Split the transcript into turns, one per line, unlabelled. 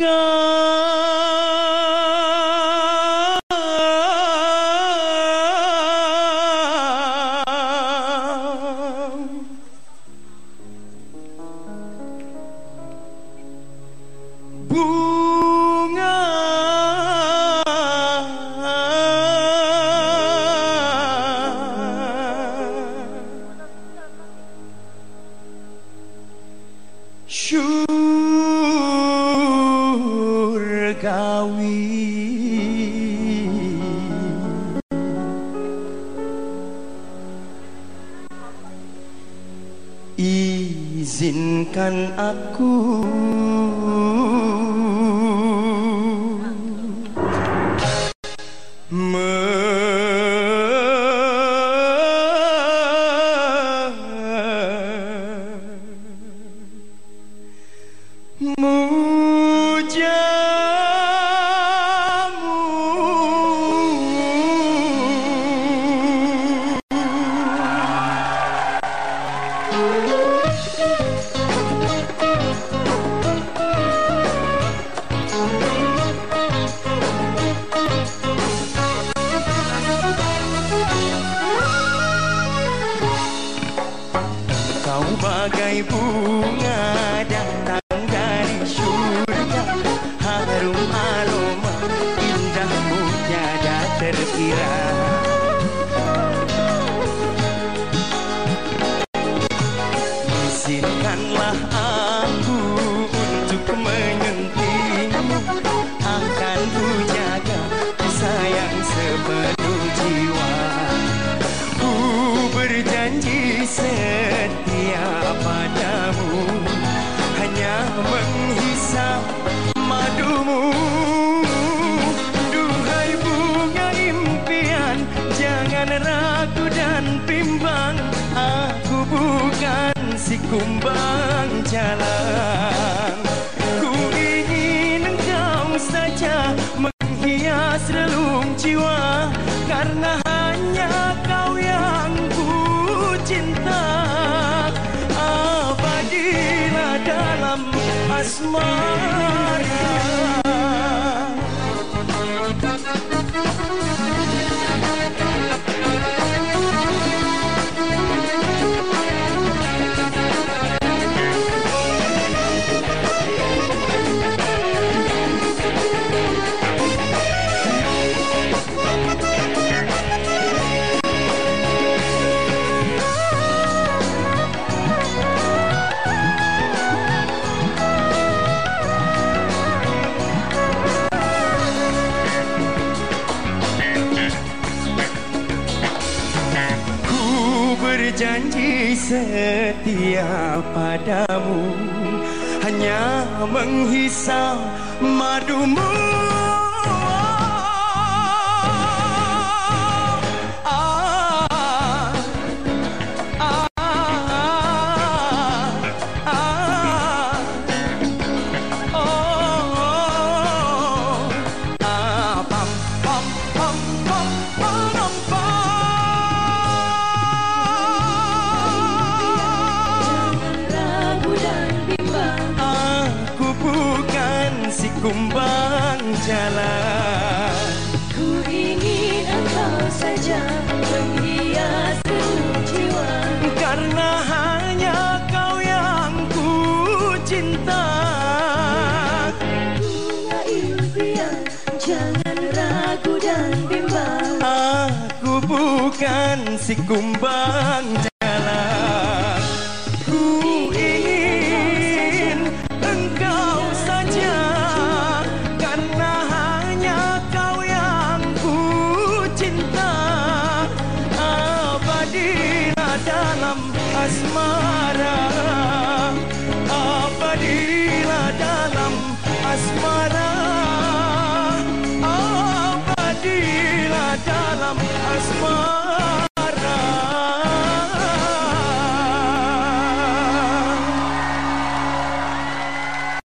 go. Izinkan aku bagai bunga datang dari surga. Harum aroma indahmu tiada terkira Izinkanlah aku untuk menyentuhmu Akan ku jaga sayang sepenuh jiwa. Ku berjanji setia padamu Hanya menghisap madumu. Duhai bunga impian Jangan ragu dan bimbang. Aku bukan si kumbang jalan asmara berjanji setia padamu Hanya menghisap madumu kumbang jalan.
Ku ingin engkau saja menghias jiwa.
Karena hanya kau yang ku cinta.
Bunga impian Jangan ragu dan bimbang.
Aku bukan si kumbang jalan asmara apabila dalam asmara? Apabila dalam asmara?